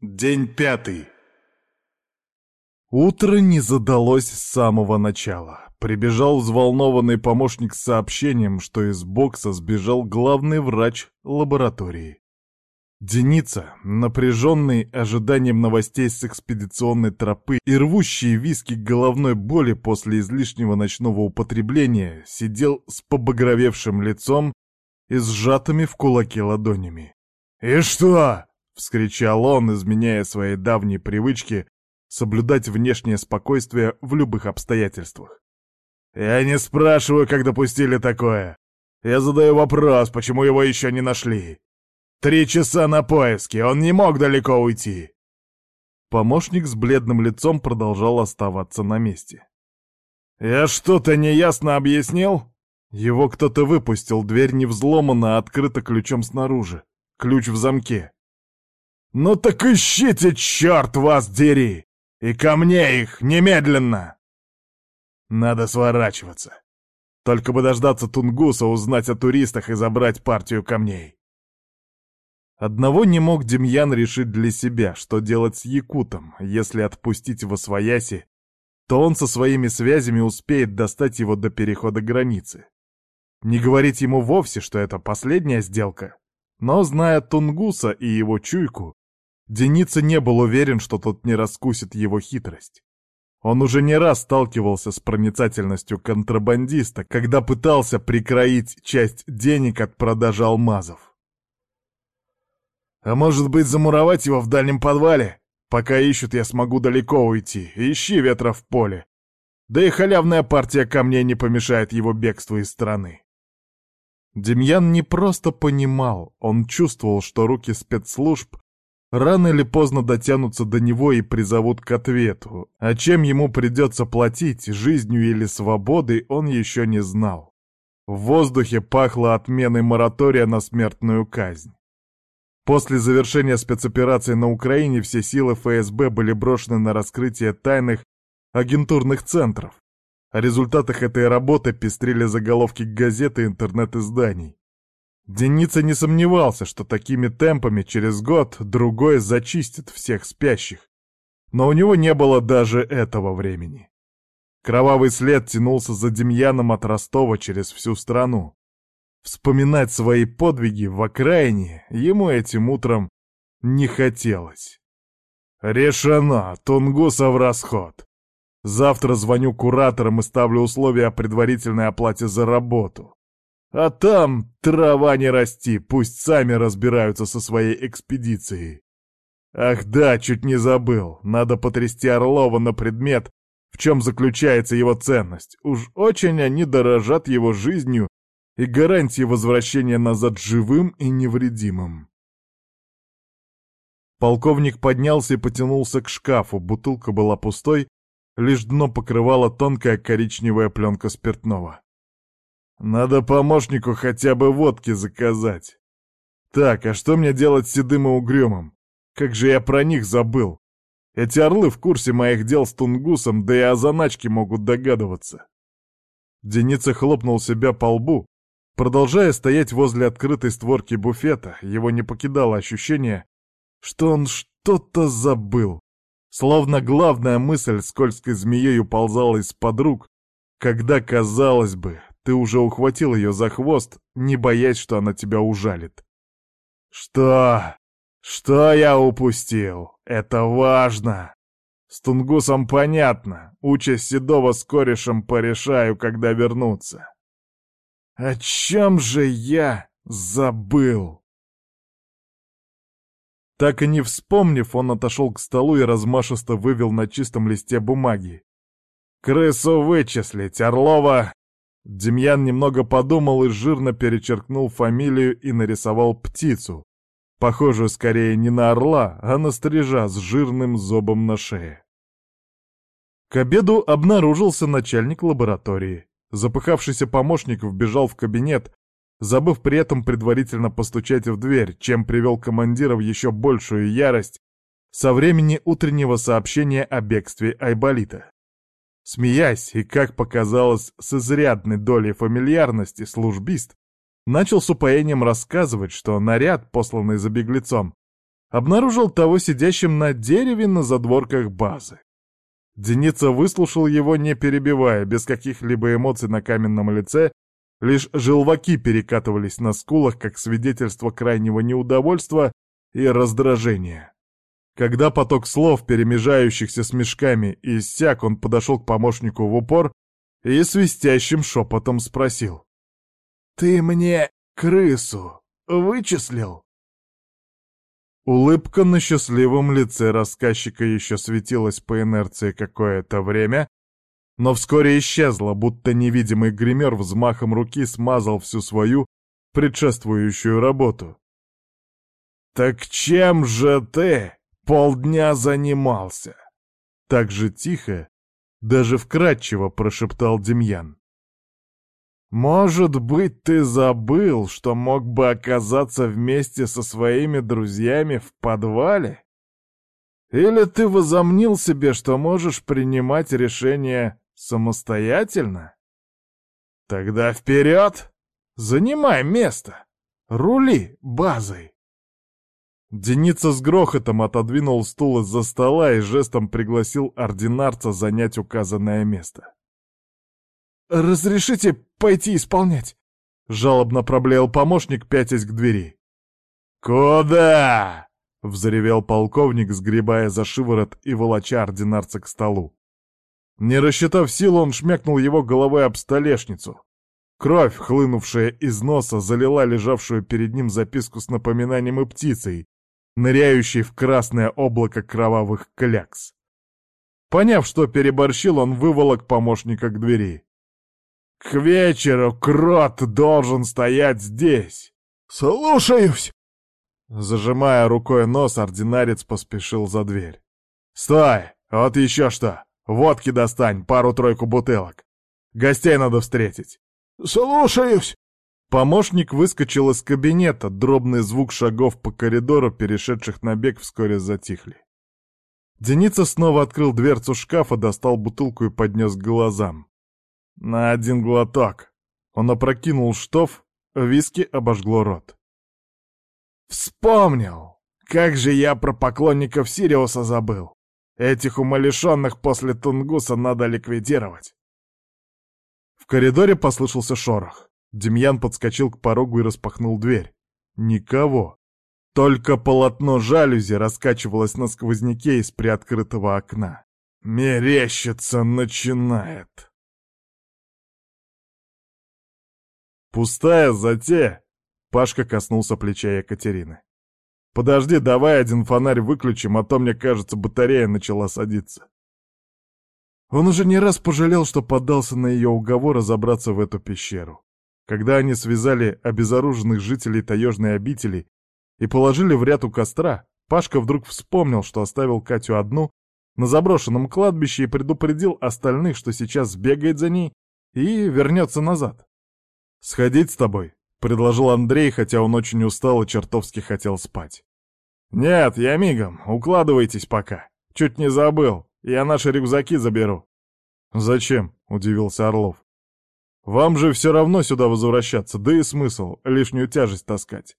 День пятый. Утро не задалось с самого начала. Прибежал взволнованный помощник с сообщением, что из бокса сбежал главный врач лаборатории. Деница, напряженный ожиданием новостей с экспедиционной тропы и рвущий виски головной боли после излишнего ночного употребления, сидел с побагровевшим лицом и сжатыми в кулаки ладонями. «И что?» — вскричал он, изменяя своей давней привычке соблюдать внешнее спокойствие в любых обстоятельствах. «Я не спрашиваю, как допустили такое. Я задаю вопрос, почему его еще не нашли. Три часа на поиске, он не мог далеко уйти». Помощник с бледным лицом продолжал оставаться на месте. «Я что-то неясно объяснил?» Его кто-то выпустил, дверь не взломана, а открыта ключом снаружи. Ключ в замке. «Ну так ищите, черт вас дери! И ко мне их, немедленно!» Надо сворачиваться. Только бы дождаться Тунгуса, узнать о туристах и забрать партию камней. Одного не мог Демьян решить для себя, что делать с Якутом. Если отпустить его свояси, то он со своими связями успеет достать его до перехода границы. Не говорить ему вовсе, что это последняя сделка. Но, зная Тунгуса и его чуйку, Деница не был уверен, что тот не раскусит его хитрость. Он уже не раз сталкивался с проницательностью контрабандиста, когда пытался прикроить часть денег от продажи алмазов. «А может быть, замуровать его в дальнем подвале? Пока ищут, я смогу далеко уйти. Ищи ветра в поле. Да и халявная партия камней не помешает его бегству из страны». Демьян не просто понимал, он чувствовал, что руки спецслужб рано или поздно дотянутся до него и призовут к ответу, а чем ему придется платить, жизнью или свободой, он еще не знал. В воздухе пахло отменой моратория на смертную казнь. После завершения спецоперации на Украине все силы ФСБ были брошены на раскрытие тайных агентурных центров. О результатах этой работы пестрили заголовки газет и интернет-изданий. Деница не сомневался, что такими темпами через год-другой зачистит всех спящих. Но у него не было даже этого времени. Кровавый след тянулся за Демьяном от Ростова через всю страну. Вспоминать свои подвиги в окраине ему этим утром не хотелось. Решено, Тунгуса в расход. Завтра звоню кураторам и ставлю условия о предварительной оплате за работу. А там трава не расти, пусть сами разбираются со своей экспедицией. Ах да, чуть не забыл, надо потрясти Орлова на предмет, в чем заключается его ценность. Уж очень они дорожат его жизнью и гарантией возвращения назад живым и невредимым. Полковник поднялся и потянулся к шкафу, бутылка была пустой, лишь дно покрывала тонкая коричневая пленка спиртного. Надо помощнику хотя бы водки заказать. Так, а что мне делать с седым и угрюмым? Как же я про них забыл. Эти орлы в курсе моих дел с Тунгусом, да и о заначке могут догадываться. Деница хлопнул себя по лбу. Продолжая стоять возле открытой створки буфета, его не покидало ощущение, что он что-то забыл. Словно главная мысль скользкой змеей уползала из-под рук, когда, казалось бы, ты уже ухватил ее за хвост, не боясь, что она тебя ужалит. Что? Что я упустил? Это важно. С Тунгусом понятно. Участь Седова с корешем порешаю, когда вернутся. О чем же я забыл? Так и не вспомнив, он отошел к столу и размашисто вывел на чистом листе бумаги. «Крысу вычислить, Орлова Демьян немного подумал и жирно перечеркнул фамилию и нарисовал птицу, похожую скорее не на орла, а на стрижа с жирным зобом на шее. К обеду обнаружился начальник лаборатории. Запыхавшийся помощник вбежал в кабинет, забыв при этом предварительно постучать в дверь, чем привел командира в еще большую ярость со времени утреннего сообщения о бегстве Айболита. Смеясь и, как показалось, с изрядной долей фамильярности, службист начал с упоением рассказывать, что наряд, посланный за беглецом, обнаружил того сидящим на дереве на задворках базы. Деница выслушал его, не перебивая, без каких-либо эмоций на каменном лице, лишь желваки перекатывались на скулах, как свидетельство крайнего неудовольства и раздражения. Когда поток слов, перемежающихся с мешками, иссяк, он подошел к помощнику в упор и свистящим шепотом спросил. «Ты мне крысу вычислил?» Улыбка на счастливом лице рассказчика еще светилась по инерции какое-то время, но вскоре исчезла, будто невидимый гример взмахом руки смазал всю свою предшествующую работу. «Так чем же ты полдня занимался?» Так же тихо, даже вкратчиво прошептал Демьян. Может быть, ты забыл, что мог бы оказаться вместе со своими друзьями в подвале? Или ты возомнил себе, что можешь принимать решения самостоятельно? Тогда вперед! Занимай место! Рули базой! Деница с грохотом отодвинул стул из-за стола и жестом пригласил ординарца занять указанное место. «Разрешите пойти исполнять?» — жалобно проблеял помощник, пятясь к двери. «Куда?» — взревел полковник, сгребая за шиворот и волоча ординарца к столу. Не рассчитав сил, он шмякнул его головой об столешницу. Кровь, хлынувшая из носа, залила лежавшую перед ним записку с напоминанием и птицей, ныряющей в красное облако кровавых клякс. Поняв, что переборщил, он выволок помощника к двери. К вечеру крот должен стоять здесь. Слушаюсь. Зажимая рукой нос, ординарец поспешил за дверь. «Стой! Вот еще что! Водки достань, пару-тройку бутылок. Гостей надо встретить». «Слушаюсь!» Помощник выскочил из кабинета, дробный звук шагов по коридору, перешедших на бег, вскоре затихли. Деница снова открыл дверцу шкафа, достал бутылку и поднес к глазам. На один глоток. Он опрокинул штоф, виски обожгло рот. Вспомнил! Как же я про поклонников Сириуса забыл! Этих умалишенных после Тунгуса надо ликвидировать. В коридоре послышался шорох. Демьян подскочил к порогу и распахнул дверь. Никого. Только полотно жалюзи раскачивалось на сквозняке из приоткрытого окна. Мерещится начинает. Пустая затея. Пашка коснулся плеча Екатерины. «Подожди, давай один фонарь выключим, а то, мне кажется, батарея начала садиться». Он уже не раз пожалел, что поддался на ее уговор забраться в эту пещеру. Когда они связали обезоруженных жителей таежной обители и положили в ряд у костра, Пашка вдруг вспомнил, что оставил Катю одну на заброшенном кладбище и предупредил остальных, что сейчас сбегает за ней и вернется назад. «Сходить с тобой?» — предложил Андрей, хотя он очень устал и чертовски хотел спать. «Нет, я мигом, укладывайтесь пока. Чуть не забыл, я наши рюкзаки заберу». «Зачем?» — удивился Орлов. «Вам же все равно сюда возвращаться, да и смысл, лишнюю тяжесть таскать».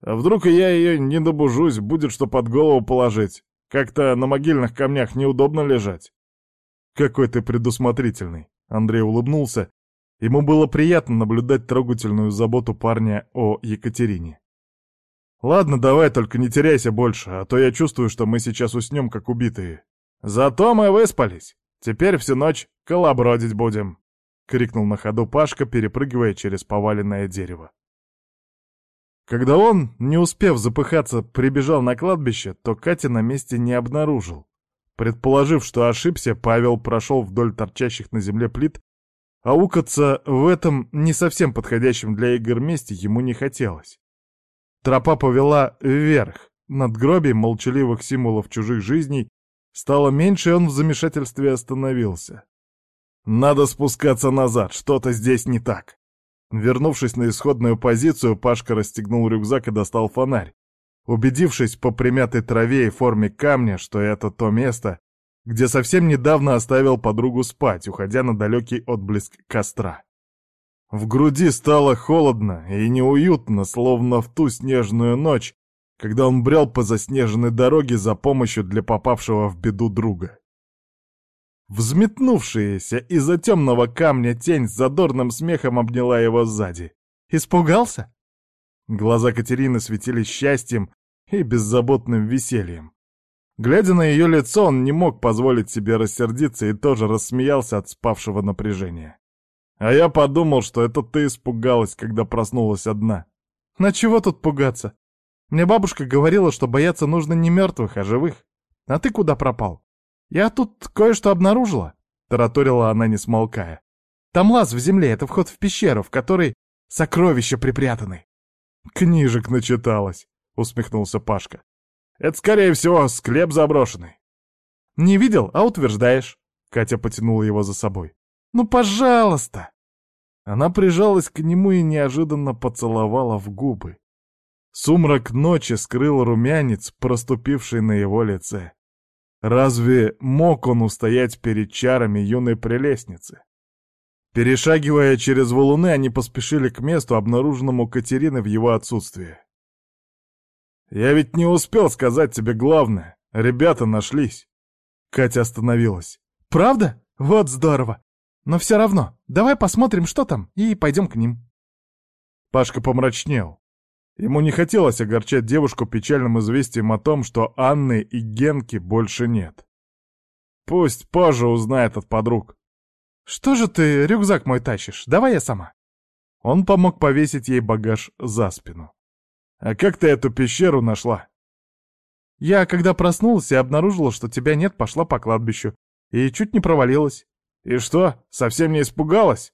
«А вдруг я ее не добужусь, будет что под голову положить? Как-то на могильных камнях неудобно лежать». «Какой ты предусмотрительный!» — Андрей улыбнулся, Ему было приятно наблюдать трогательную заботу парня о Екатерине. «Ладно, давай, только не теряйся больше, а то я чувствую, что мы сейчас уснем, как убитые. Зато мы выспались. Теперь всю ночь колобродить будем», — крикнул на ходу Пашка, перепрыгивая через поваленное дерево. Когда он, не успев запыхаться, прибежал на кладбище, то Катя на месте не обнаружил. Предположив, что ошибся, Павел прошел вдоль торчащих на земле плит Аукаться в этом не совсем подходящем для игр месте ему не хотелось. Тропа повела вверх, над гробием молчаливых символов чужих жизней стало меньше, и он в замешательстве остановился. Надо спускаться назад, что-то здесь не так. Вернувшись на исходную позицию, Пашка расстегнул рюкзак и достал фонарь. Убедившись по примятой траве и форме камня, что это то место, где совсем недавно оставил подругу спать, уходя на далекий отблеск костра. В груди стало холодно и неуютно, словно в ту снежную ночь, когда он брел по заснеженной дороге за помощью для попавшего в беду друга. Взметнувшаяся из-за темного камня тень с задорным смехом обняла его сзади. «Испугался?» Глаза Катерины светились счастьем и беззаботным весельем. Глядя на ее лицо, он не мог позволить себе рассердиться и тоже рассмеялся от спавшего напряжения. А я подумал, что это ты испугалась, когда проснулась одна. На чего тут пугаться? Мне бабушка говорила, что бояться нужно не мертвых, а живых. А ты куда пропал? Я тут кое-что обнаружила, — тараторила она, не смолкая. Там лаз в земле, это вход в пещеру, в которой сокровища припрятаны. Книжек начиталась, — усмехнулся Пашка. Это, скорее всего, склеп заброшенный. Не видел, а утверждаешь. Катя потянула его за собой. Ну, пожалуйста!» Она прижалась к нему и неожиданно поцеловала в губы. Сумрак ночи скрыл румянец, проступивший на его лице. Разве мог он устоять перед чарами юной прелестницы? Перешагивая через валуны, они поспешили к месту, обнаруженному Катериной в его отсутствии. «Я ведь не успел сказать тебе главное. Ребята нашлись». Катя остановилась. «Правда? Вот здорово. Но все равно, давай посмотрим, что там, и пойдем к ним. Пашка помрачнел. Ему не хотелось огорчать девушку печальным известием о том, что Анны и Генки больше нет. Пусть позже узнает от подруг. «Что же ты рюкзак мой тащишь? Давай я сама». Он помог повесить ей багаж за спину. «А как ты эту пещеру нашла?» «Я, когда проснулась и обнаружила, что тебя нет, пошла по кладбищу. И чуть не провалилась. «И что, совсем не испугалась?»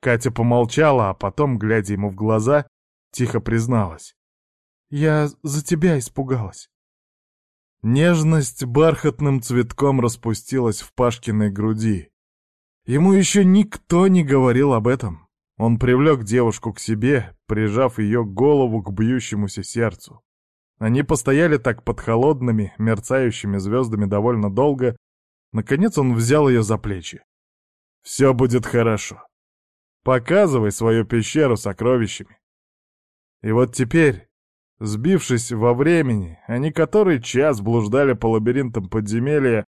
Катя помолчала, а потом, глядя ему в глаза, тихо призналась. «Я за тебя испугалась». Нежность бархатным цветком распустилась в Пашкиной груди. Ему еще никто не говорил об этом. Он привлек девушку к себе, прижав ее голову к бьющемуся сердцу. Они постояли так под холодными, мерцающими звездами довольно долго, Наконец он взял ее за плечи. «Все будет хорошо. Показывай свою пещеру сокровищами». И вот теперь, сбившись во времени, они который час блуждали по лабиринтам подземелья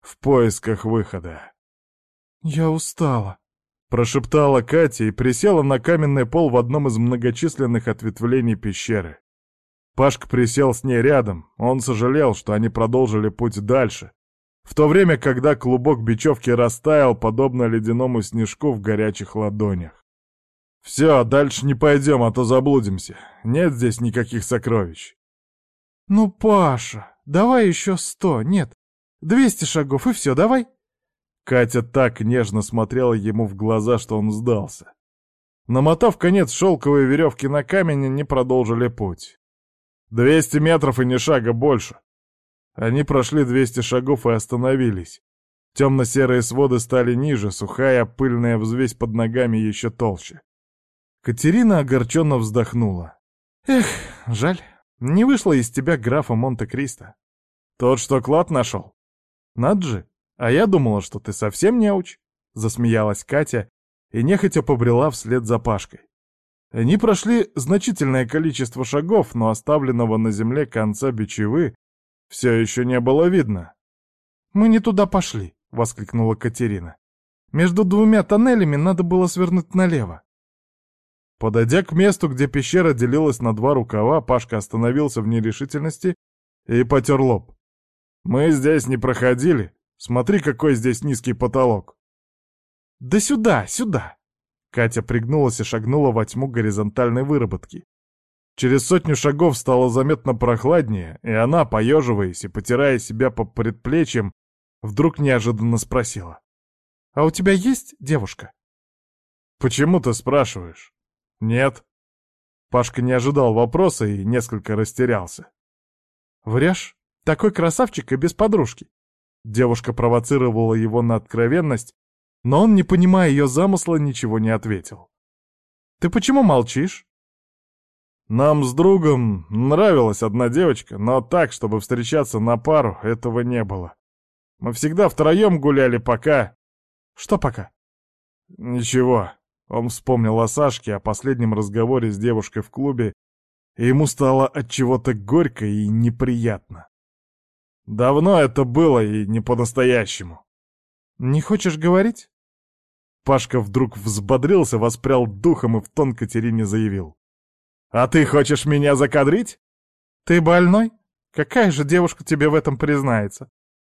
в поисках выхода. «Я устала», — прошептала Катя и присела на каменный пол в одном из многочисленных ответвлений пещеры. Пашка присел с ней рядом, он сожалел, что они продолжили путь дальше, в то время, когда клубок бечевки растаял, подобно ледяному снежку в горячих ладонях. «Все, дальше не пойдем, а то заблудимся. Нет здесь никаких сокровищ». «Ну, Паша, давай еще сто, нет, двести шагов, и все, давай». Катя так нежно смотрела ему в глаза, что он сдался. Намотав конец шелковой веревки на камень, они продолжили путь. «Двести метров и ни шага больше. Они прошли 200 шагов и остановились. Темно-серые своды стали ниже, сухая пыльная взвесь под ногами еще толще. Катерина огорченно вздохнула. «Эх, жаль, не вышло из тебя графа Монте-Кристо. Тот, что клад нашел? Над же, а я думала, что ты совсем не уч. Засмеялась Катя и нехотя побрела вслед за Пашкой. Они прошли значительное количество шагов, но оставленного на земле конца бичевы все еще не было видно. «Мы не туда пошли», — воскликнула Катерина. «Между двумя тоннелями надо было свернуть налево». Подойдя к месту, где пещера делилась на два рукава, Пашка остановился в нерешительности и потер лоб. «Мы здесь не проходили. Смотри, какой здесь низкий потолок». «Да сюда, сюда!» Катя пригнулась и шагнула во тьму горизонтальной выработки. Через сотню шагов стало заметно прохладнее, и она, поеживаясь и потирая себя по предплечьям, вдруг неожиданно спросила. «А у тебя есть девушка?» «Почему ты спрашиваешь?» «Нет». Пашка не ожидал вопроса и несколько растерялся. «Врешь? Такой красавчик и без подружки». Девушка провоцировала его на откровенность, но он, не понимая ее замысла, ничего не ответил. «Ты почему молчишь?» Нам с другом нравилась одна девочка, но так, чтобы встречаться на пару, этого не было. Мы всегда втроем гуляли пока... Что пока? Ничего. Он вспомнил о Сашке, о последнем разговоре с девушкой в клубе и ему стало от чего-то горько и неприятно. Давно это было и не по-настоящему. «Не хочешь говорить?» Пашка вдруг взбодрился, воспрял духом и в тон Катерине заявил. «А ты хочешь меня закадрить?» «Ты больной? Какая же девушка тебе в этом признается?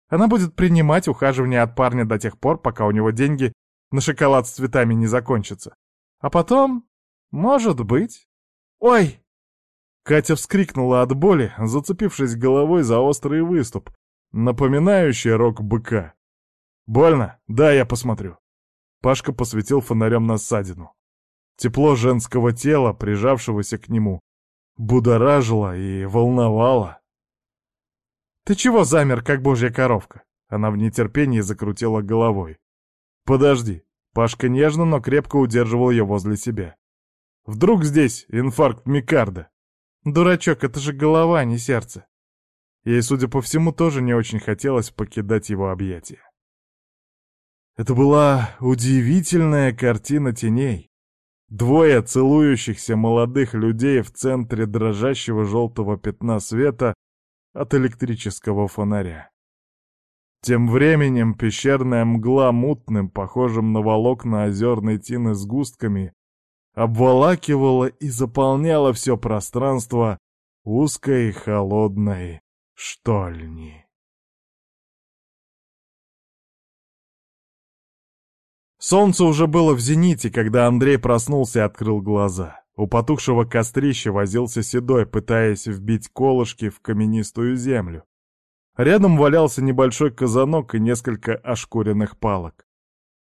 Она будет принимать ухаживание от парня до тех пор, пока у него деньги на шоколад с цветами не закончатся. А потом, может быть... Ой!» Катя вскрикнула от боли, зацепившись головой за острый выступ, напоминающий рог быка. «Больно? Да, я посмотрю». Пашка посветил фонарем на ссадину. Тепло женского тела, прижавшегося к нему, будоражило и волновало. «Ты чего замер, как божья коровка?» Она в нетерпении закрутила головой. «Подожди». Пашка нежно, но крепко удерживал ее возле себя. «Вдруг здесь инфаркт Микарда?» «Дурачок, это же голова, а не сердце». Ей, судя по всему, тоже не очень хотелось покидать его объятия. Это была удивительная картина теней. Двое целующихся молодых людей в центре дрожащего желтого пятна света от электрического фонаря. Тем временем пещерная мгла мутным, похожим на волокна озерной тины с густками, обволакивала и заполняла все пространство узкой холодной штольни. Солнце уже было в зените, когда Андрей проснулся и открыл глаза. У потухшего кострища возился седой, пытаясь вбить колышки в каменистую землю. Рядом валялся небольшой казанок и несколько ошкуренных палок.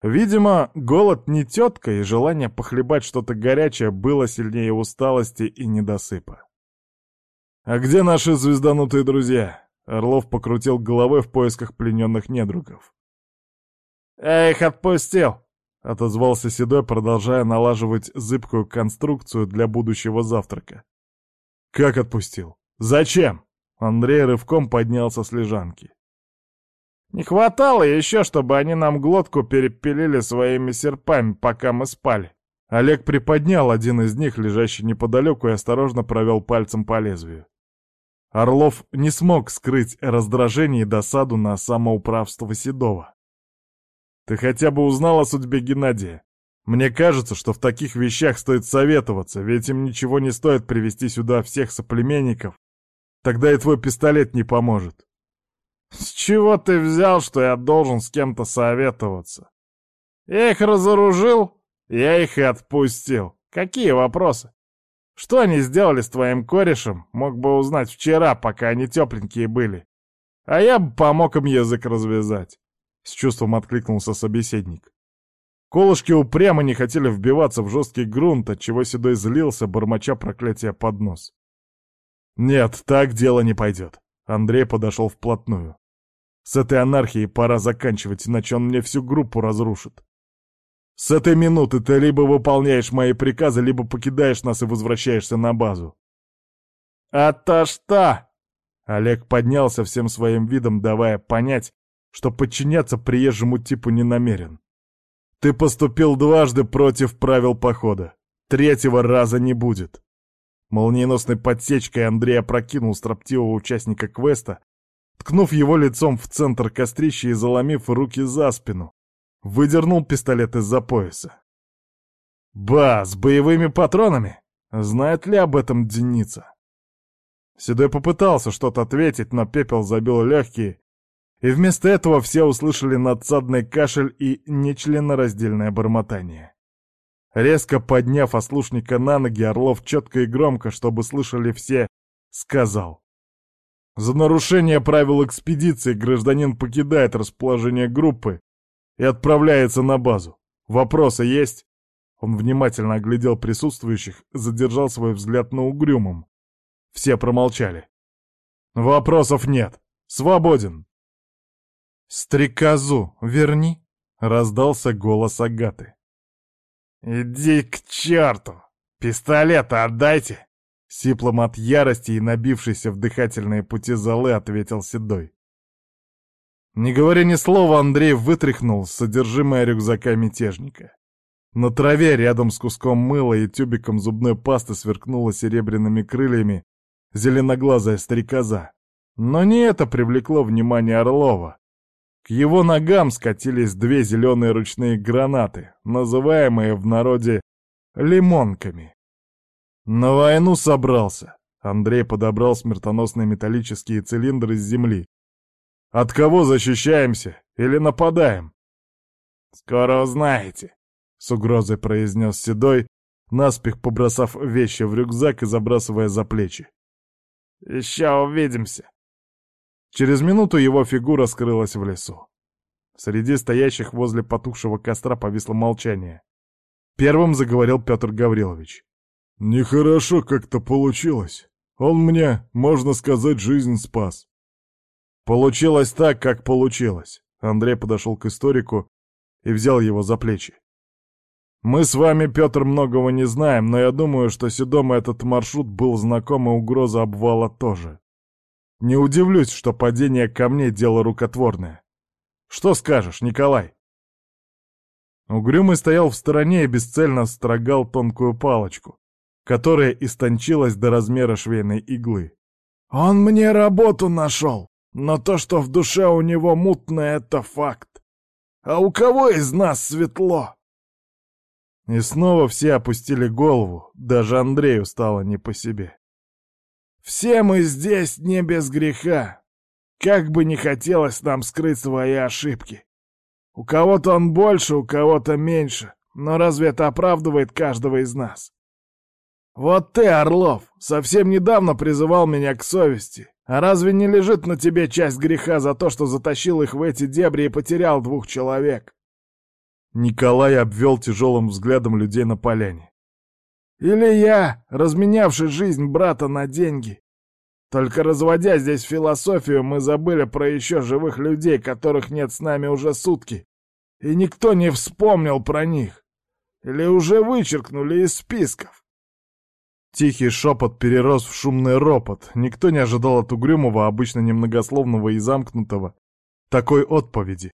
Видимо, голод не тетка, и желание похлебать что-то горячее было сильнее усталости и недосыпа. «А где наши звезданутые друзья?» Орлов покрутил головой в поисках плененных недругов. «Я их отпустил», — отозвался Седой, продолжая налаживать зыбкую конструкцию для будущего завтрака. «Как отпустил? Зачем?» Андрей рывком поднялся с лежанки. «Не хватало еще, чтобы они нам глотку перепилили своими серпами, пока мы спали». Олег приподнял один из них, лежащий неподалеку, и осторожно провел пальцем по лезвию. Орлов не смог скрыть раздражение и досаду на самоуправство Седова. Ты хотя бы узнал о судьбе Геннадия? Мне кажется, что в таких вещах стоит советоваться, ведь им ничего не стоит привести сюда всех соплеменников. Тогда и твой пистолет не поможет. С чего ты взял, что я должен с кем-то советоваться? Я их разоружил, я их и отпустил. Какие вопросы? Что они сделали с твоим корешем, мог бы узнать вчера, пока они тепленькие были. А я бы помог им язык развязать. — с чувством откликнулся собеседник. Колышки упрямо не хотели вбиваться в жесткий грунт, отчего Седой злился, бормоча проклятия под нос. «Нет, так дело не пойдет». Андрей подошел вплотную. «С этой анархией пора заканчивать, иначе он мне всю группу разрушит. С этой минуты ты либо выполняешь мои приказы, либо покидаешь нас и возвращаешься на базу». «А то что?» Олег поднялся всем своим видом, давая понять, что подчиняться приезжему типу не намерен. Ты поступил дважды против правил похода. Третьего раза не будет. Молниеносной подсечкой Андрей опрокинул строптивого участника квеста, ткнув его лицом в центр кострища и заломив руки за спину, выдернул пистолет из-за пояса. «Ба, с боевыми патронами? Знает ли об этом Деница?» Седой попытался что-то ответить, но пепел забил легкие, и вместо этого все услышали надсадный кашель и нечленораздельное бормотание. Резко подняв ослушника на ноги, Орлов четко и громко, чтобы слышали все, сказал. «За нарушение правил экспедиции гражданин покидает расположение группы и отправляется на базу. Вопросы есть?» Он внимательно оглядел присутствующих, задержал свой взгляд на угрюмом. Все промолчали. «Вопросов нет. Свободен!» «Стрекозу верни!» — раздался голос Агаты. «Иди к черту! Пистолет отдайте!» Сиплом от ярости и набившейся в дыхательные пути золы ответил Седой. Не говоря ни слова, Андрей вытряхнул содержимое рюкзака мятежника. На траве рядом с куском мыла и тюбиком зубной пасты сверкнула серебряными крыльями зеленоглазая стрекоза. Но не это привлекло внимание Орлова. К его ногам скатились две зеленые ручные гранаты, называемые в народе лимонками. На войну собрался. Андрей подобрал смертоносные металлические цилиндры с земли. От кого защищаемся или нападаем? Скоро узнаете, с угрозой произнес Седой, наспех побросав вещи в рюкзак и забрасывая за плечи. Еще увидимся. Через минуту его фигура скрылась в лесу. Среди стоящих возле потухшего костра повисло молчание. Первым заговорил Петр Гаврилович. «Нехорошо как-то получилось. Он мне, можно сказать, жизнь спас». «Получилось так, как получилось». Андрей подошел к историку и взял его за плечи. «Мы с вами, Петр, многого не знаем, но я думаю, что Седому этот маршрут был знаком и угроза обвала тоже. Не удивлюсь, что падение камней — дело рукотворное. Что скажешь, Николай?» Угрюмый стоял в стороне и бесцельно строгал тонкую палочку, которая истончилась до размера швейной иглы. «Он мне работу нашел, но то, что в душе у него мутно, — это факт. А у кого из нас светло?» И снова все опустили голову, даже Андрею стало не по себе. Все мы здесь не без греха. Как бы не хотелось нам скрыть свои ошибки. У кого-то он больше, у кого-то меньше. Но разве это оправдывает каждого из нас? Вот ты, Орлов, совсем недавно призывал меня к совести. А разве не лежит на тебе часть греха за то, что затащил их в эти дебри и потерял двух человек? Николай обвел тяжелым взглядом людей на поляне. Или я, разменявший жизнь брата на деньги. Только разводя здесь философию, мы забыли про еще живых людей, которых нет с нами уже сутки. И никто не вспомнил про них. Или уже вычеркнули из списков. Тихий шепот перерос в шумный ропот. Никто не ожидал от угрюмого, обычно немногословного и замкнутого, такой отповеди.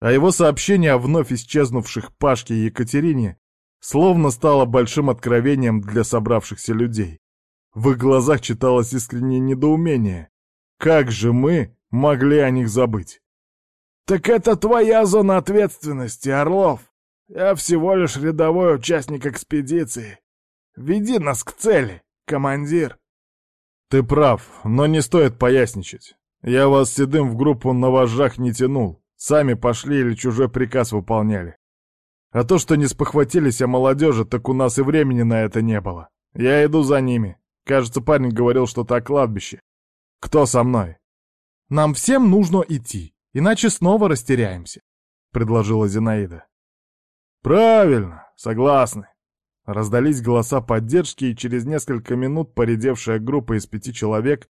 А его сообщение о вновь исчезнувших Пашке и Екатерине словно стало большим откровением для собравшихся людей. В их глазах читалось искреннее недоумение. Как же мы могли о них забыть? «Так это твоя зона ответственности, Орлов. Я всего лишь рядовой участник экспедиции. Веди нас к цели, командир». «Ты прав, но не стоит поясничать. Я вас седым в группу на вожжах не тянул. Сами пошли или чужой приказ выполняли. А то, что не спохватились о молодежи, так у нас и времени на это не было. Я иду за ними. Кажется, парень говорил что-то о кладбище. Кто со мной? Нам всем нужно идти, иначе снова растеряемся, предложила Зинаида. Правильно, согласны. Раздались голоса поддержки, и через несколько минут поредевшая группа из пяти человек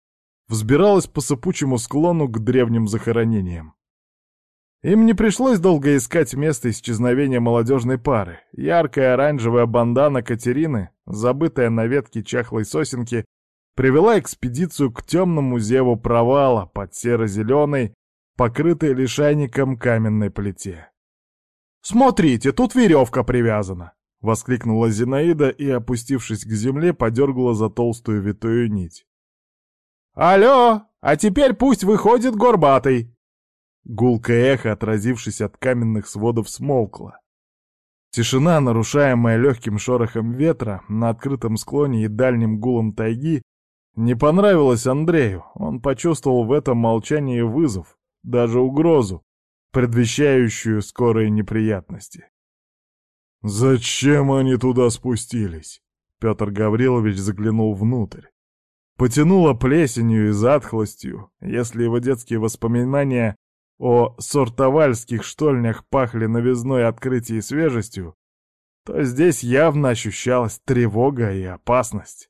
взбиралась по сыпучему склону к древним захоронениям. Им не пришлось долго искать место исчезновения молодежной пары. Яркая оранжевая бандана Катерины, забытая на ветке чахлой сосенки, привела экспедицию к темному зеву провала под серо-зеленой, покрытой лишайником каменной плите. «Смотрите, тут веревка привязана!» — воскликнула Зинаида и, опустившись к земле, подергала за толстую витую нить. «Алло, а теперь пусть выходит горбатый!» Гулкое эхо, отразившись от каменных сводов, смолкло. Тишина, нарушаемая легким шорохом ветра на открытом склоне и дальним гулом тайги, не понравилась Андрею. Он почувствовал в этом молчании вызов, даже угрозу, предвещающую скорые неприятности. «Зачем они туда спустились?» Петр Гаврилович заглянул внутрь. Потянуло плесенью и затхлостью, если его детские воспоминания о сортовальских штольнях пахли новизной открытия и свежестью, то здесь явно ощущалась тревога и опасность.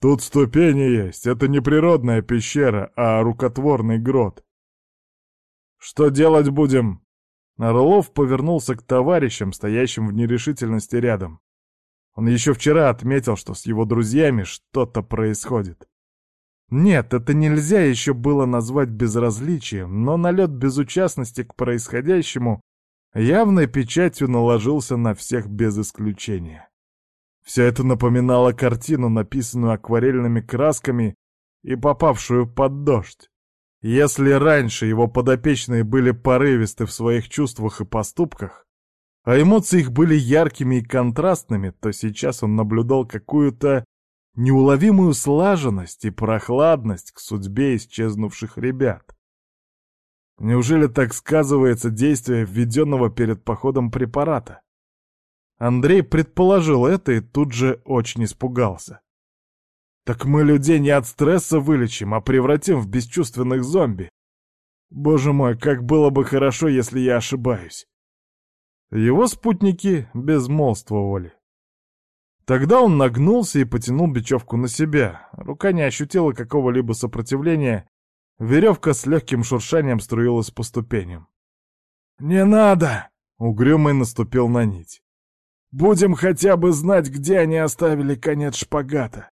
Тут ступени есть, это не природная пещера, а рукотворный грот. Что делать будем? Орлов повернулся к товарищам, стоящим в нерешительности рядом. Он еще вчера отметил, что с его друзьями что-то происходит. Нет, это нельзя еще было назвать безразличием, но налет безучастности к происходящему явной печатью наложился на всех без исключения. Все это напоминало картину, написанную акварельными красками и попавшую под дождь. Если раньше его подопечные были порывисты в своих чувствах и поступках, а эмоции их были яркими и контрастными, то сейчас он наблюдал какую-то неуловимую слаженность и прохладность к судьбе исчезнувших ребят. Неужели так сказывается действие введенного перед походом препарата? Андрей предположил это и тут же очень испугался. Так мы людей не от стресса вылечим, а превратим в бесчувственных зомби. Боже мой, как было бы хорошо, если я ошибаюсь. Его спутники безмолвствовали. Тогда он нагнулся и потянул бечевку на себя. Рука не ощутила какого-либо сопротивления. Веревка с легким шуршанием струилась по ступеням. «Не надо!» — угрюмый наступил на нить. «Будем хотя бы знать, где они оставили конец шпагата.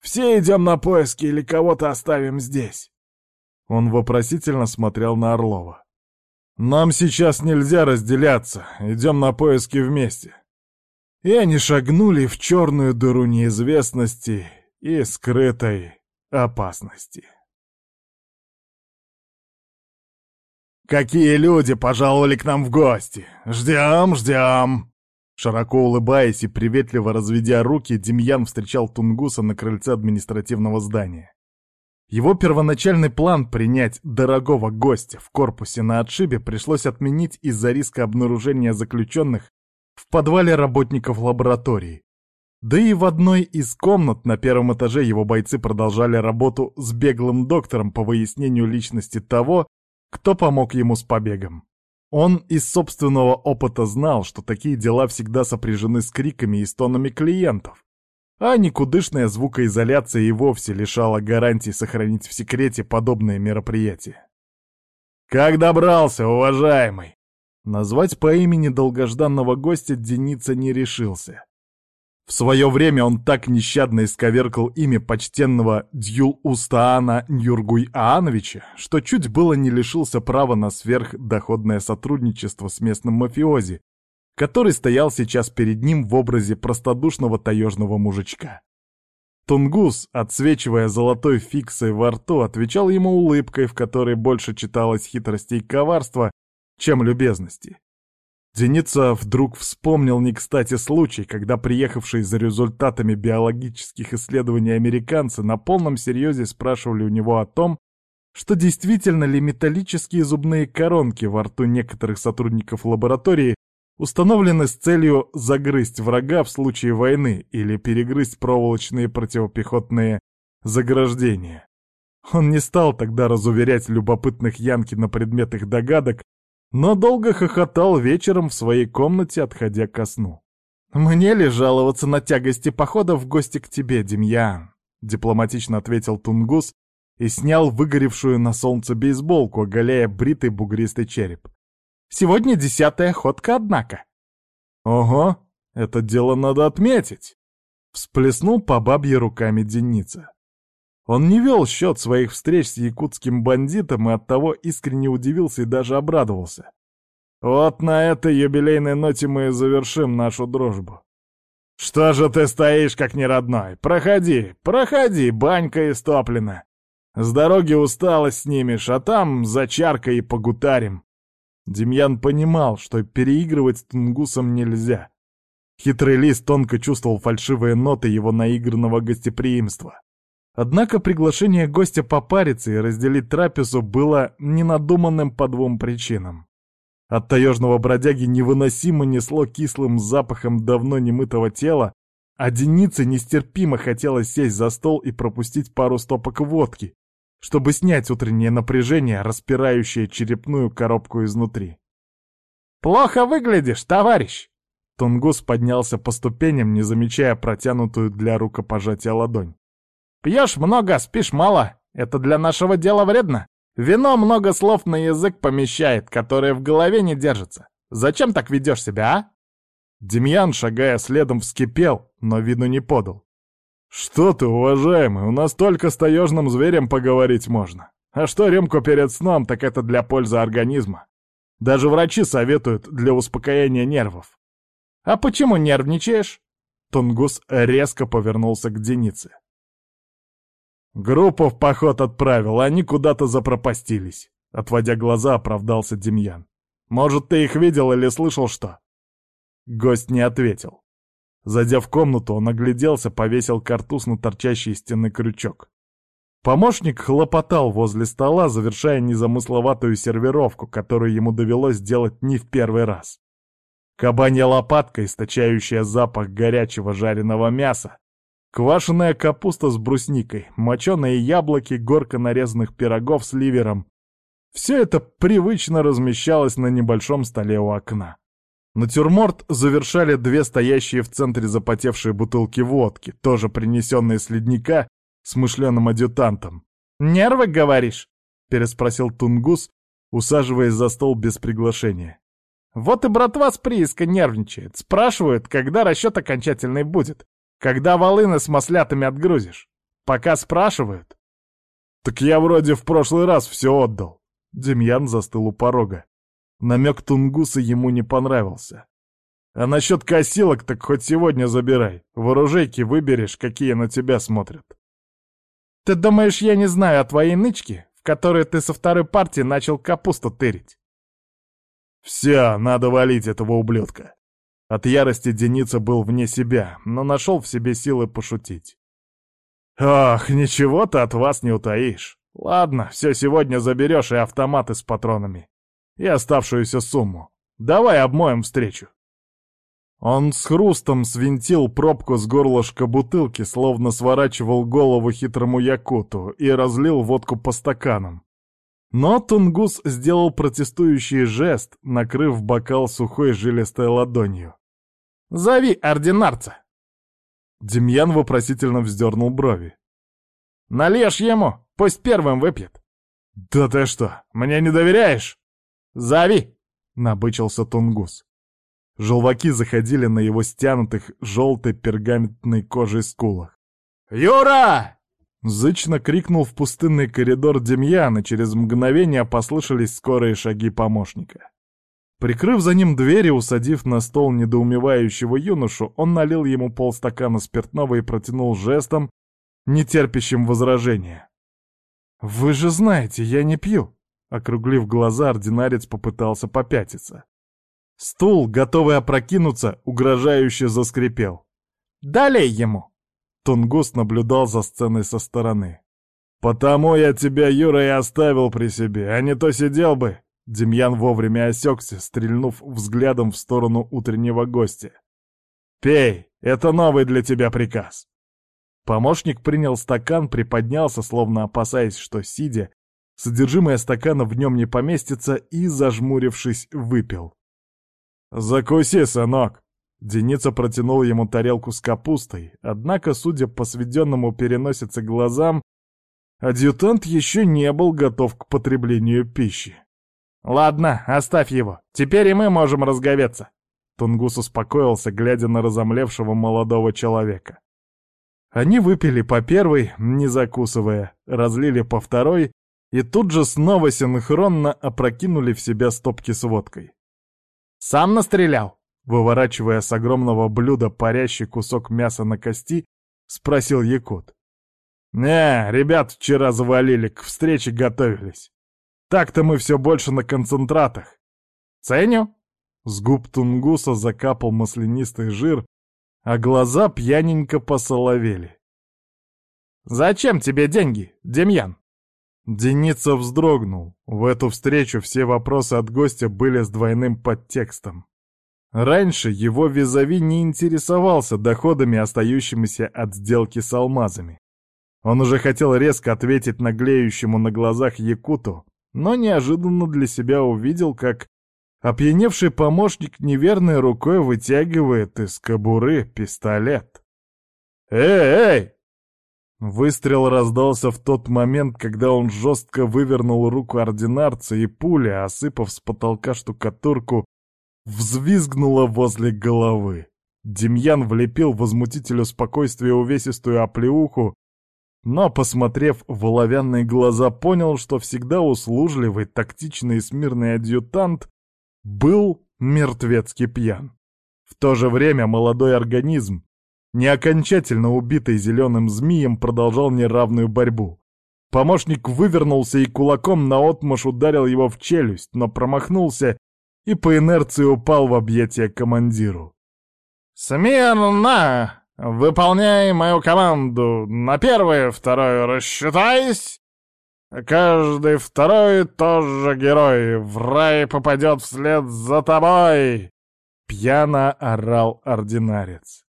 Все идем на поиски или кого-то оставим здесь?» Он вопросительно смотрел на Орлова. «Нам сейчас нельзя разделяться, идем на поиски вместе». И они шагнули в черную дыру неизвестности и скрытой опасности. «Какие люди пожаловали к нам в гости! Ждем, ждем!» Широко улыбаясь и приветливо разведя руки, Демьян встречал Тунгуса на крыльце административного здания. Его первоначальный план принять дорогого гостя в корпусе на отшибе пришлось отменить из-за риска обнаружения заключенных подвале работников лаборатории. Да и в одной из комнат на первом этаже его бойцы продолжали работу с беглым доктором по выяснению личности того, кто помог ему с побегом. Он из собственного опыта знал, что такие дела всегда сопряжены с криками и стонами клиентов, а никудышная звукоизоляция и вовсе лишала гарантии сохранить в секрете подобные мероприятия. «Как добрался, уважаемый?» Назвать по имени долгожданного гостя Деница не решился. В свое время он так нещадно исковеркал имя почтенного Дьюл-Устаана Нюргуй-Аановича, что чуть было не лишился права на сверхдоходное сотрудничество с местным мафиози, который стоял сейчас перед ним в образе простодушного таежного мужичка. Тунгус, отсвечивая золотой фиксой во рту, отвечал ему улыбкой, в которой больше читалось хитрости и коварства, чем любезности. Деница вдруг вспомнил не кстати случай, когда приехавшие за результатами биологических исследований американцы на полном серьезе спрашивали у него о том, что действительно ли металлические зубные коронки во рту некоторых сотрудников лаборатории установлены с целью загрызть врага в случае войны или перегрызть проволочные противопехотные заграждения. Он не стал тогда разуверять любопытных Янки на предмет их догадок, но долго хохотал вечером в своей комнате, отходя ко сну. «Мне ли жаловаться на тягости похода в гости к тебе, Демьян?» — дипломатично ответил Тунгус и снял выгоревшую на солнце бейсболку, оголяя бритый бугристый череп. «Сегодня десятая ходка, однако». «Ого, это дело надо отметить!» — всплеснул по бабье руками Деница. Он не вел счет своих встреч с якутским бандитом и оттого искренне удивился и даже обрадовался. Вот на этой юбилейной ноте мы и завершим нашу дружбу. Что же ты стоишь, как неродной? Проходи, проходи, банька истоплена. С дороги усталость снимешь, а там за чаркой и погутарим. Демьян понимал, что переигрывать с Тунгусом нельзя. Хитрый лис тонко чувствовал фальшивые ноты его наигранного гостеприимства. Однако приглашение гостя попариться и разделить трапезу было ненадуманным по двум причинам. От таежного бродяги невыносимо несло кислым запахом давно немытого тела, а Денице нестерпимо хотелось сесть за стол и пропустить пару стопок водки, чтобы снять утреннее напряжение, распирающее черепную коробку изнутри. «Плохо выглядишь, товарищ!» Тунгус поднялся по ступеням, не замечая протянутую для рукопожатия ладонь. Пьешь много, спишь мало. Это для нашего дела вредно. Вино много слов на язык помещает, которые в голове не держатся. Зачем так ведешь себя, а?» Демьян, шагая следом, вскипел, но виду не подал. «Что ты, уважаемый, у нас только с таежным зверем поговорить можно. А что рюмку перед сном, так это для пользы организма. Даже врачи советуют для успокоения нервов. А почему нервничаешь? Тунгус резко повернулся к Денице. Группу в поход отправил, они куда-то запропастились. Отводя глаза, оправдался Демьян. Может, ты их видел или слышал что? Гость не ответил. Зайдя в комнату, он огляделся, повесил картуз на торчащий из стены крючок. Помощник хлопотал возле стола, завершая незамысловатую сервировку, которую ему довелось сделать не в первый раз. Кабанья лопатка, источающая запах горячего жареного мяса, квашеная капуста с брусникой, моченые яблоки, горка нарезанных пирогов с ливером. Все это привычно размещалось на небольшом столе у окна. Натюрморт завершали две стоящие в центре запотевшие бутылки водки, тоже принесенные с ледника смышленым адъютантом. «Нервы, говоришь?» — переспросил Тунгус, усаживаясь за стол без приглашения. «Вот и братва с прииска нервничает. Спрашивают, когда расчет окончательный будет. Когда волыны с маслятами отгрузишь. Пока спрашивают». «Так я вроде в прошлый раз все отдал». Демьян застыл у порога. Намек Тунгуса ему не понравился. «А насчет косилок так хоть сегодня забирай. В оружейке выберешь, какие на тебя смотрят». Ты думаешь, я не знаю о твоей нычке, в которой ты со второй партии начал капусту тырить? Все, надо валить этого ублюдка. От ярости Деница был вне себя, но нашел в себе силы пошутить. Ах, ничего ты от вас не утаишь. Ладно, все сегодня заберешь и автоматы с патронами. И оставшуюся сумму. Давай обмоем встречу. Он с хрустом свинтил пробку с горлышка бутылки, словно сворачивал голову хитрому якуту, и разлил водку по стаканам. Но Тунгус сделал протестующий жест, накрыв бокал сухой жилистой ладонью. «Зови ординарца!» Демьян вопросительно вздернул брови. «Нальешь ему, пусть первым выпьет!» «Да ты что, мне не доверяешь?» «Зови!» — набычился Тунгус. Желваки заходили на его стянутых желтой пергаментной кожей скулах. «Юра!» Зычно крикнул в пустынный коридор Демьян, и через мгновение послышались скорые шаги помощника. Прикрыв за ним дверь и усадив на стол недоумевающего юношу, он налил ему полстакана спиртного и протянул жестом, нетерпящим возражения. «Вы же знаете, я не пью!» Округлив глаза, ординарец попытался попятиться. Стул, готовый опрокинуться, угрожающе заскрипел. «Далей ему!» Тунгус наблюдал за сценой со стороны. «Потому я тебя, Юра, и оставил при себе, а не то сидел бы!» Демьян вовремя осекся, стрельнув взглядом в сторону утреннего гостя. «Пей, это новый для тебя приказ!» Помощник принял стакан, приподнялся, словно опасаясь, что, сидя, содержимое стакана в нем не поместится, и, зажмурившись, выпил. «Закуси, сынок!» Деница протянул ему тарелку с капустой, однако, судя по сведенному переносице глазам, адъютант еще не был готов к потреблению пищи. «Ладно, оставь его. Теперь и мы можем разговеться». Тунгус успокоился, глядя на разомлевшего молодого человека. Они выпили по первой, не закусывая, разлили по второй и тут же снова синхронно опрокинули в себя стопки с водкой. «Сам настрелял?» Выворачивая с огромного блюда парящий кусок мяса на кости, спросил Якут. «Не, ребят вчера завалили, к встрече готовились. Так-то мы все больше на концентратах. Ценю?» С губ Тунгуса закапал маслянистый жир, а глаза пьяненько посоловели. «Зачем тебе деньги, Демьян?» Деница вздрогнул. В эту встречу все вопросы от гостя были с двойным подтекстом. Раньше его визави не интересовался доходами, остающимися от сделки с алмазами. Он уже хотел резко ответить наглеющему на глазах Якуту, но неожиданно для себя увидел, как опьяневший помощник неверной рукой вытягивает из кобуры пистолет. «Эй, эй!» Выстрел раздался в тот момент, когда он жестко вывернул руку ординарца, и пуля, осыпав с потолка штукатурку, взвизгнула возле головы. Демьян влепил возмутителю спокойствия увесистую оплеуху, но, посмотрев в оловянные глаза, понял, что всегда услужливый, тактичный и смирный адъютант был мертвецки пьян. В то же время молодой организм, не окончательно убитый зеленым змеем, продолжал неравную борьбу. Помощник вывернулся и кулаком наотмашь ударил его в челюсть, но промахнулся и по инерции упал в объятия командиру. «Смирно! Выполняй мою команду! На первое, второе рассчитайся! Каждый второй тоже герой, в рай попадет вслед за тобой!» Пьяно орал ординарец.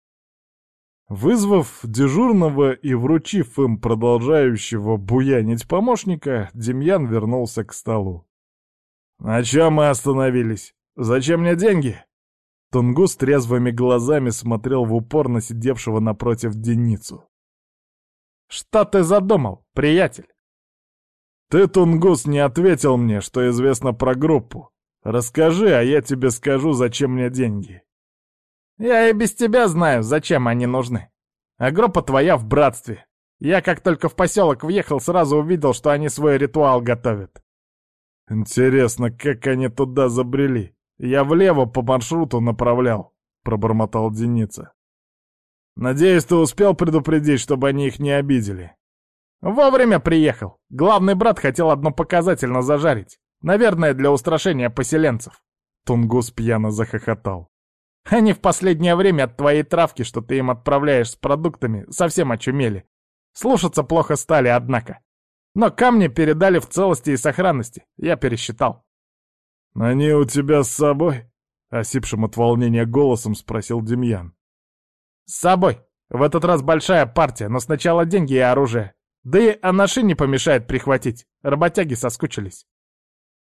Вызвав дежурного и вручив им продолжающего буянить помощника, Демьян вернулся к столу. «На чем мы остановились? Зачем мне деньги?» Тунгус трезвыми глазами смотрел в упор на сидевшего напротив Деницу. «Что ты задумал, приятель?» «Ты, Тунгус, не ответил мне, что известно про группу. Расскажи, а я тебе скажу, зачем мне деньги». «Я и без тебя знаю, зачем они нужны. А группа твоя в братстве. Я как только в поселок въехал, сразу увидел, что они свой ритуал готовят». «Интересно, как они туда забрели? Я влево по маршруту направлял», — пробормотал Деница. «Надеюсь, ты успел предупредить, чтобы они их не обидели». «Вовремя приехал. Главный брат хотел одно показательно зажарить. Наверное, для устрашения поселенцев». Тунгус пьяно захохотал. «Они в последнее время от твоей травки, что ты им отправляешь с продуктами, совсем очумели. Слушаться плохо стали, однако. Но камни передали в целости и сохранности, я пересчитал». «Они у тебя с собой?» — осипшим от волнения голосом спросил Демьян. «С собой. В этот раз большая партия, но сначала деньги и оружие. Да и анаши не помешает прихватить. Работяги соскучились.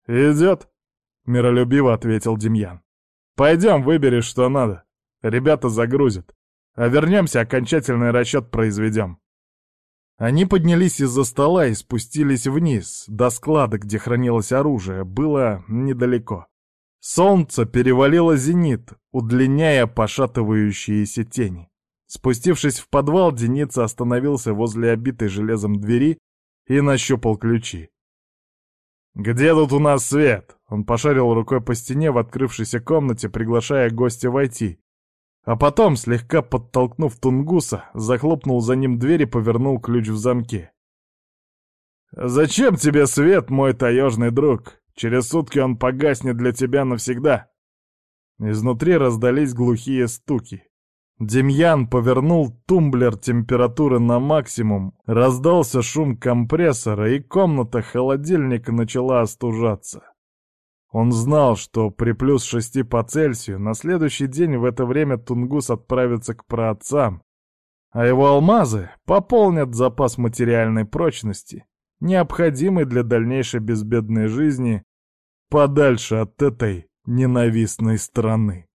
«Идет», — миролюбиво ответил Демьян. «Пойдем, выбери, что надо. Ребята загрузят. А вернемся, окончательный расчет произведем». Они поднялись из-за стола и спустились вниз, до склада, где хранилось оружие, было недалеко. Солнце перевалило зенит, удлиняя пошатывающиеся тени. Спустившись в подвал, Деница остановился возле обитой железом двери и нащупал ключи. «Где тут у нас свет?» Он пошарил рукой по стене в открывшейся комнате, приглашая гостя войти. А потом, слегка подтолкнув Тунгуса, захлопнул за ним дверь и повернул ключ в замке. «Зачем тебе свет, мой таежный друг? Через сутки он погаснет для тебя навсегда». Изнутри раздались глухие стуки. Демьян повернул тумблер температуры на максимум, раздался шум компрессора, и комната холодильника начала остужаться. Он знал, что при плюс шести по Цельсию на следующий день в это время Тунгус отправится к праотцам, а его алмазы пополнят запас материальной прочности, необходимый для дальнейшей безбедной жизни подальше от этой ненавистной страны.